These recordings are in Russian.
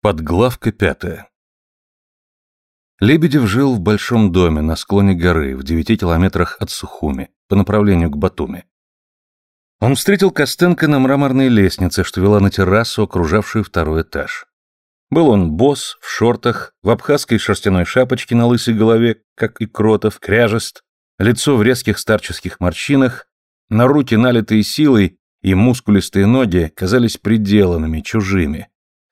Подглавка пятая. Лебедев жил в большом доме на склоне горы в девяти километрах от Сухуми, по направлению к Батуми. Он встретил Костенко на мраморной лестнице, что вела на террасу, окружавшую второй этаж. Был он босс, в шортах, в абхазской шерстяной шапочке на лысой голове, как и Кротов, кряжест, лицо в резких старческих морщинах, на руки, налитые силой, и мускулистые ноги казались приделанными, чужими,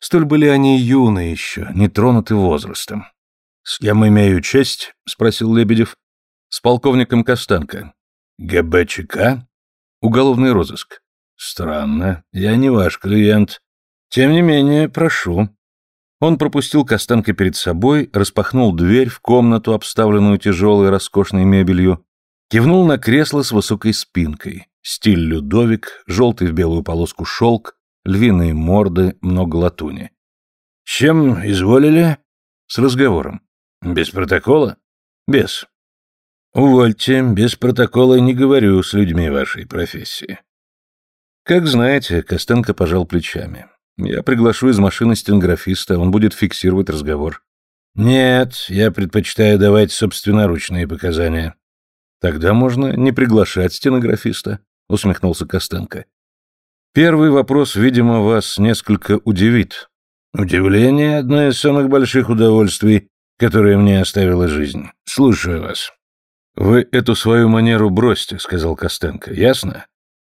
Столь были они юны еще, не тронуты возрастом. «С кем имею честь?» — спросил Лебедев. «С полковником Костенко». «ГБЧК?» «Уголовный розыск». «Странно, я не ваш клиент. Тем не менее, прошу». Он пропустил Костенко перед собой, распахнул дверь в комнату, обставленную тяжелой роскошной мебелью, кивнул на кресло с высокой спинкой, стиль Людовик, желтый в белую полоску шелк, львиные морды, много латуни. «Чем изволили?» «С разговором». «Без протокола?» «Без». «Увольте, без протокола не говорю с людьми вашей профессии». «Как знаете», — Костенко пожал плечами. «Я приглашу из машины стенографиста, он будет фиксировать разговор». «Нет, я предпочитаю давать собственноручные показания». «Тогда можно не приглашать стенографиста», — усмехнулся Костенко. Первый вопрос, видимо, вас несколько удивит. Удивление — одно из самых больших удовольствий, которые мне оставила жизнь. Слушаю вас. Вы эту свою манеру бросьте, сказал Костенко. Ясно?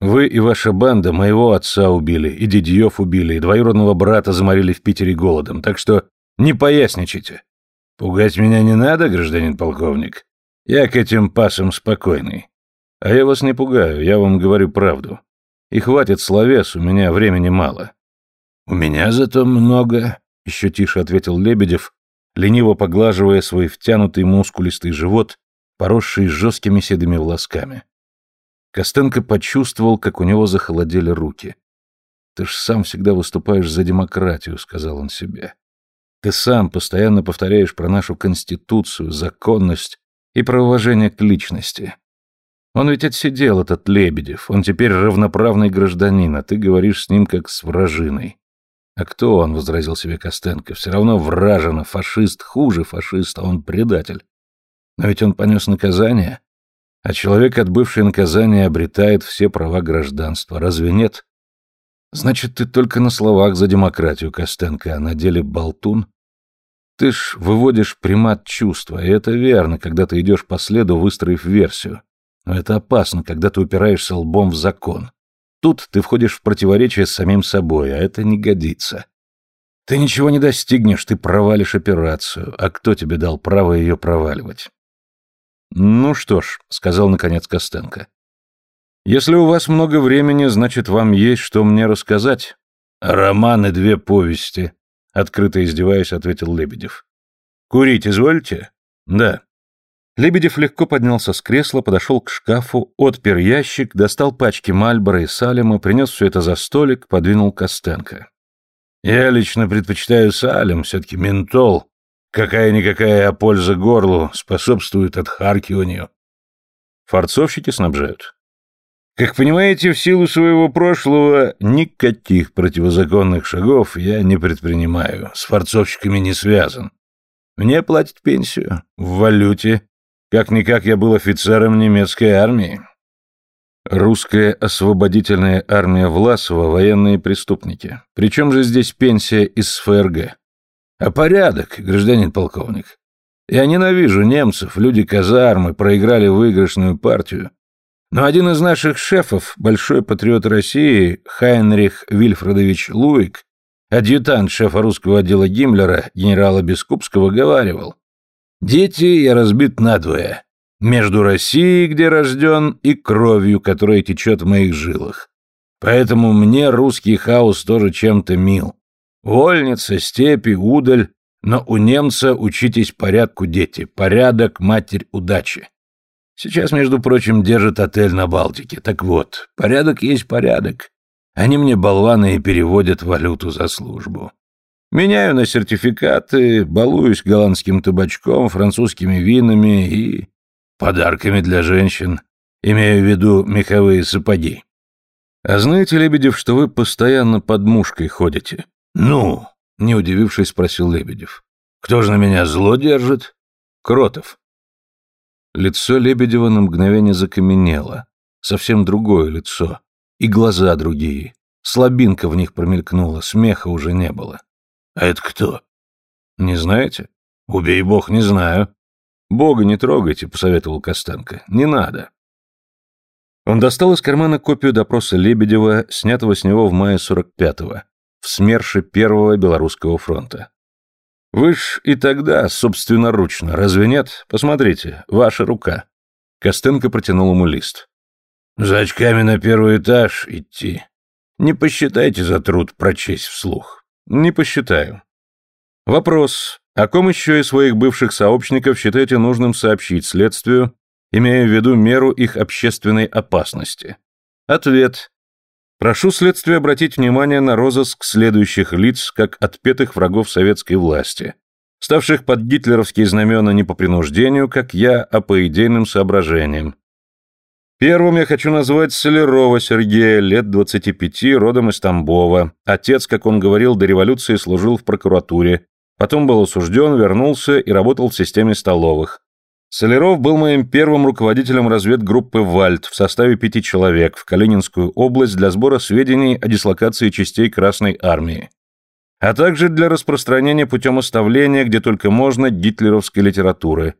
Вы и ваша банда моего отца убили, и Дидьев убили, и двоюродного брата заморили в Питере голодом, так что не поясничайте. Пугать меня не надо, гражданин полковник. Я к этим пасам спокойный. А я вас не пугаю, я вам говорю правду. И хватит словес, у меня времени мало. У меня зато много, еще тише ответил Лебедев, лениво поглаживая свой втянутый мускулистый живот, поросший жесткими седыми волосками. Костенко почувствовал, как у него захолодели руки. «Ты ж сам всегда выступаешь за демократию», — сказал он себе. «Ты сам постоянно повторяешь про нашу конституцию, законность и про уважение к личности. Он ведь отсидел, этот Лебедев. Он теперь равноправный гражданин, а ты говоришь с ним как с вражиной. А кто он, — возразил себе Костенко, — все равно вражина, фашист, хуже фашиста, он предатель. Но ведь он понес наказание, а человек, отбывший наказание, обретает все права гражданства. Разве нет? Значит, ты только на словах за демократию, Костенко, а на деле болтун? Ты ж выводишь примат чувства, и это верно, когда ты идешь по следу, выстроив версию. Но это опасно, когда ты упираешься лбом в закон. Тут ты входишь в противоречие с самим собой, а это не годится. Ты ничего не достигнешь, ты провалишь операцию. А кто тебе дал право ее проваливать? Ну что ж, сказал наконец Костенко. Если у вас много времени, значит, вам есть что мне рассказать. Роман и две повести, открыто издеваясь, ответил Лебедев. Курить извольте? Да. Лебедев легко поднялся с кресла, подошел к шкафу, отпер ящик, достал пачки Мальбора и Салема, принес все это за столик, подвинул Костенко. «Я лично предпочитаю Салем, все-таки ментол. Какая-никакая а польза горлу способствует отхаркиванию». «Форцовщики снабжают?» «Как понимаете, в силу своего прошлого никаких противозаконных шагов я не предпринимаю, с форцовщиками не связан. Мне платят пенсию в валюте» Как-никак я был офицером немецкой армии. Русская освободительная армия Власова – военные преступники. Причем же здесь пенсия из ФРГ? А порядок, гражданин полковник. Я ненавижу немцев, люди казармы, проиграли выигрышную партию. Но один из наших шефов, большой патриот России, Хайнрих Вильфредович Луик, адъютант шефа русского отдела Гиммлера, генерала Бескупского, говаривал, Дети я разбит надвое. Между Россией, где рожден, и кровью, которая течет в моих жилах. Поэтому мне русский хаос тоже чем-то мил. Вольница, степи, удаль, но у немца учитесь порядку, дети. Порядок, матерь, удачи. Сейчас, между прочим, держит отель на Балтике. Так вот, порядок есть порядок. Они мне болваны и переводят валюту за службу. Меняю на сертификаты, балуюсь голландским табачком, французскими винами и подарками для женщин, имею в виду меховые сапоги. А знаете, Лебедев, что вы постоянно под мушкой ходите? Ну, Не удивившись, спросил Лебедев. «Кто же на меня зло держит?» «Кротов». Лицо Лебедева на мгновение закаменело. Совсем другое лицо. И глаза другие. Слабинка в них промелькнула, смеха уже не было. «А это кто?» «Не знаете?» «Убей бог, не знаю». «Бога не трогайте», — посоветовал Костенко. «Не надо». Он достал из кармана копию допроса Лебедева, снятого с него в мае 45-го, в СМЕРШе Первого Белорусского фронта. «Вы ж и тогда собственноручно, разве нет? Посмотрите, ваша рука». Костенко протянул ему лист. «За очками на первый этаж идти. Не посчитайте за труд прочесть вслух». «Не посчитаю». Вопрос. О ком еще из своих бывших сообщников считаете нужным сообщить следствию, имея в виду меру их общественной опасности? Ответ. Прошу следствие обратить внимание на розыск следующих лиц, как отпетых врагов советской власти, ставших под гитлеровские знамена не по принуждению, как я, а по идейным соображениям. Первым я хочу назвать Солярова Сергея, лет 25, родом из Тамбова. Отец, как он говорил, до революции служил в прокуратуре, потом был осужден, вернулся и работал в системе столовых. Соляров был моим первым руководителем разведгруппы «Вальд» в составе пяти человек в Калининскую область для сбора сведений о дислокации частей Красной Армии, а также для распространения путем оставления, где только можно, гитлеровской литературы.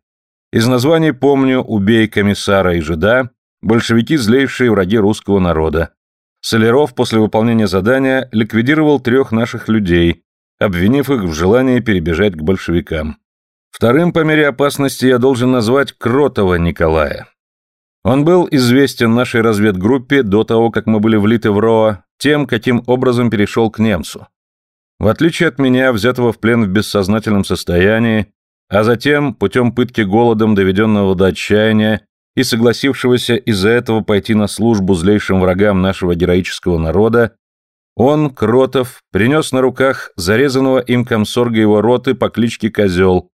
Из названий помню «Убей комиссара и жида», «Большевики, злейшие враги русского народа». Соляров после выполнения задания ликвидировал трех наших людей, обвинив их в желании перебежать к большевикам. Вторым по мере опасности я должен назвать Кротова Николая. Он был известен нашей разведгруппе до того, как мы были влиты в РОА, тем, каким образом перешел к немцу. В отличие от меня, взятого в плен в бессознательном состоянии, а затем, путем пытки голодом, доведенного до отчаяния, и согласившегося из-за этого пойти на службу злейшим врагам нашего героического народа, он, Кротов, принес на руках зарезанного им комсорга его роты по кличке Козел,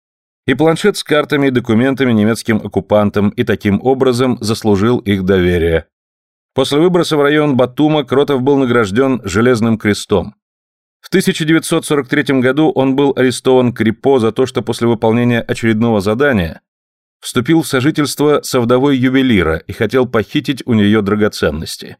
и планшет с картами и документами немецким оккупантам и таким образом заслужил их доверие. После выброса в район Батума Кротов был награжден Железным крестом. В 1943 году он был арестован Крипо за то, что после выполнения очередного задания вступил в сожительство со вдовой ювелира и хотел похитить у нее драгоценности.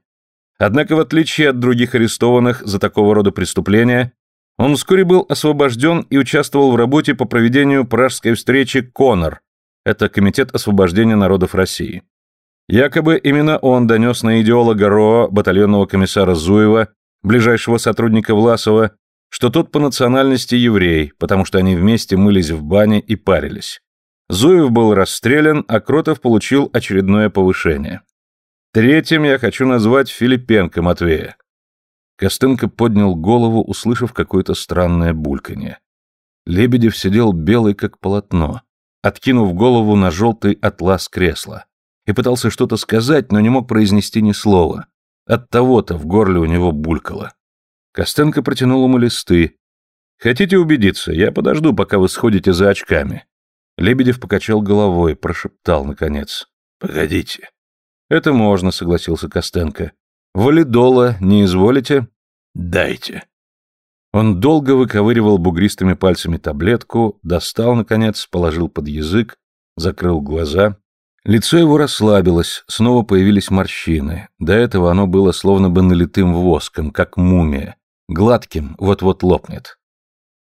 Однако, в отличие от других арестованных за такого рода преступления, он вскоре был освобожден и участвовал в работе по проведению пражской встречи «Конор». Это Комитет освобождения народов России. Якобы именно он донес на идеолога РОА, батальонного комиссара Зуева, ближайшего сотрудника Власова, что тот по национальности еврей, потому что они вместе мылись в бане и парились. Зуев был расстрелян, а Кротов получил очередное повышение. Третьим я хочу назвать Филипенко Матвея. Костенко поднял голову, услышав какое-то странное бульканье. Лебедев сидел белый, как полотно, откинув голову на желтый атлас кресла, и пытался что-то сказать, но не мог произнести ни слова. От того-то в горле у него булькало. Костенко протянул ему листы. «Хотите убедиться? Я подожду, пока вы сходите за очками». Лебедев покачал головой, прошептал, наконец. «Погодите». «Это можно», — согласился Костенко. Валидола не изволите? Дайте. Он долго выковыривал бугристыми пальцами таблетку, достал, наконец, положил под язык, закрыл глаза. Лицо его расслабилось, снова появились морщины. До этого оно было словно бы налитым воском, как мумия. Гладким, вот-вот лопнет.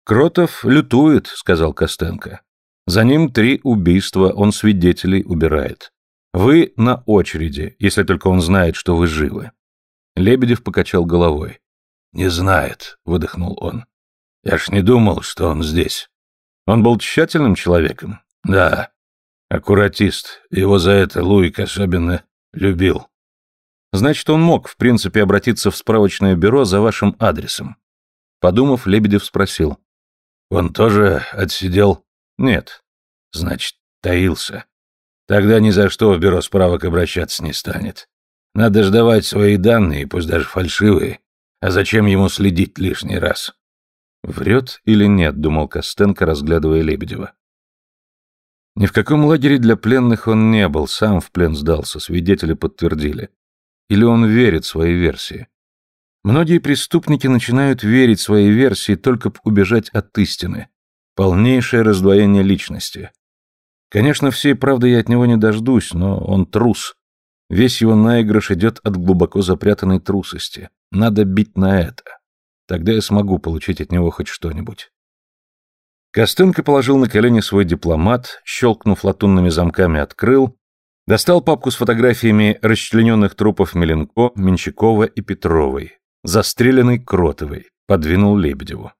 «Кротов лютует», — сказал Костенко. «За ним три убийства, он свидетелей убирает. Вы на очереди, если только он знает, что вы живы». Лебедев покачал головой. «Не знает», — выдохнул он. «Я ж не думал, что он здесь. Он был тщательным человеком?» «Да. Аккуратист. Его за это Луик особенно любил». «Значит, он мог, в принципе, обратиться в справочное бюро за вашим адресом». Подумав, Лебедев спросил. «Он тоже отсидел?» «Нет». «Значит, таился. Тогда ни за что в бюро справок обращаться не станет. Надо ж давать свои данные, пусть даже фальшивые. А зачем ему следить лишний раз? Врет или нет, думал Костенко, разглядывая Лебедева. Ни в каком лагере для пленных он не был, сам в плен сдался, свидетели подтвердили. Или он верит своей версии. Многие преступники начинают верить своей версии только б убежать от истины. Полнейшее раздвоение личности. Конечно, всей правды я от него не дождусь, но он трус. Весь его наигрыш идет от глубоко запрятанной трусости. Надо бить на это. Тогда я смогу получить от него хоть что-нибудь. Костенко положил на колени свой дипломат, щелкнув латунными замками, открыл, достал папку с фотографиями расчлененных трупов Меленко, Менчакова и Петровой, застреленной Кротовой, подвинул Лебедеву.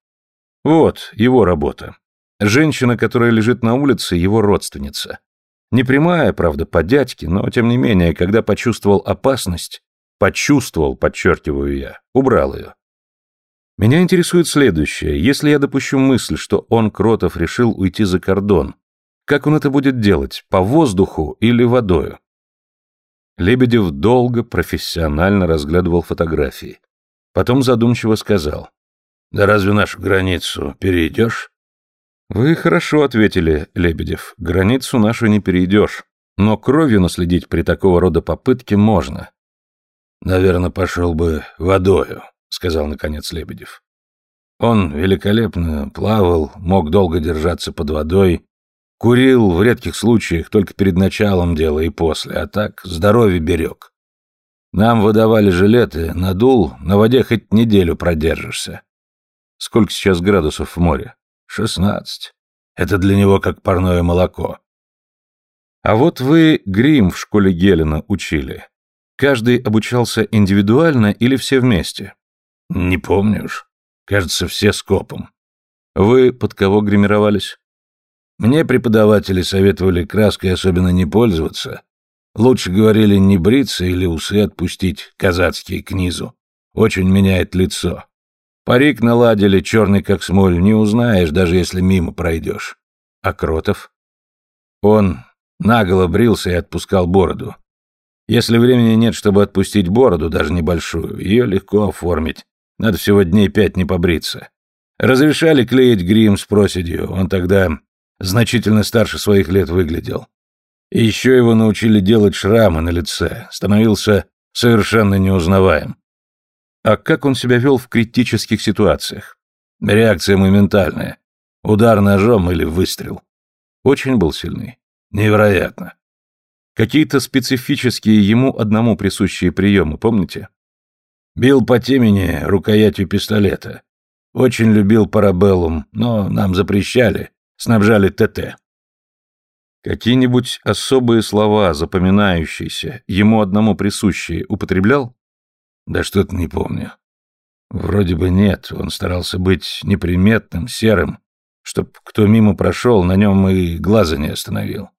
Вот его работа. Женщина, которая лежит на улице, его родственница. Не прямая, правда, по дядьке, но, тем не менее, когда почувствовал опасность, почувствовал, подчеркиваю я, убрал ее. Меня интересует следующее. Если я допущу мысль, что он, Кротов, решил уйти за кордон, как он это будет делать, по воздуху или водою? Лебедев долго, профессионально разглядывал фотографии. Потом задумчиво сказал. «Да разве нашу границу перейдешь?» «Вы хорошо ответили, Лебедев. Границу нашу не перейдешь. Но кровью наследить при такого рода попытке можно». «Наверное, пошел бы водою», — сказал наконец Лебедев. Он великолепно плавал, мог долго держаться под водой, курил в редких случаях только перед началом дела и после, а так здоровье берег. Нам выдавали жилеты, надул, на воде хоть неделю продержишься. Сколько сейчас градусов в море? Шестнадцать. Это для него как парное молоко. А вот вы грим в школе Гелена учили. Каждый обучался индивидуально или все вместе? Не помню уж. Кажется, все скопом. Вы под кого гримировались? Мне преподаватели советовали краской особенно не пользоваться. Лучше говорили не бриться или усы отпустить, казацкие к низу. Очень меняет лицо. Парик наладили, черный как смоль, не узнаешь, даже если мимо пройдешь. А Кротов? Он наголо брился и отпускал бороду. Если времени нет, чтобы отпустить бороду, даже небольшую, ее легко оформить. Надо всего дней пять не побриться. Разрешали клеить грим с проседью, он тогда значительно старше своих лет выглядел. И еще его научили делать шрамы на лице, становился совершенно неузнаваем. А как он себя вел в критических ситуациях? Реакция моментальная. Удар ножом или выстрел. Очень был сильный. Невероятно. Какие-то специфические ему одному присущие приемы, помните? Бил по темени рукоятью пистолета. Очень любил парабеллум, но нам запрещали, снабжали ТТ. Какие-нибудь особые слова, запоминающиеся, ему одному присущие, употреблял? Да что-то не помню. Вроде бы нет, он старался быть неприметным, серым, чтоб кто мимо прошел, на нем и глаза не остановил.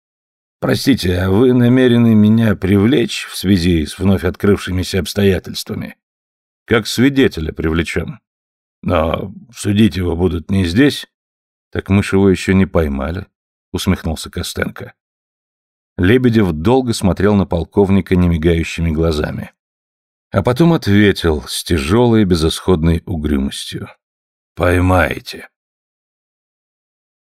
Простите, а вы намерены меня привлечь в связи с вновь открывшимися обстоятельствами? Как свидетеля привлечем. Но судить его будут не здесь? Так мы ж его еще не поймали, усмехнулся Костенко. Лебедев долго смотрел на полковника немигающими глазами. А потом ответил с тяжелой безысходной угрюмостью. «Поймаете».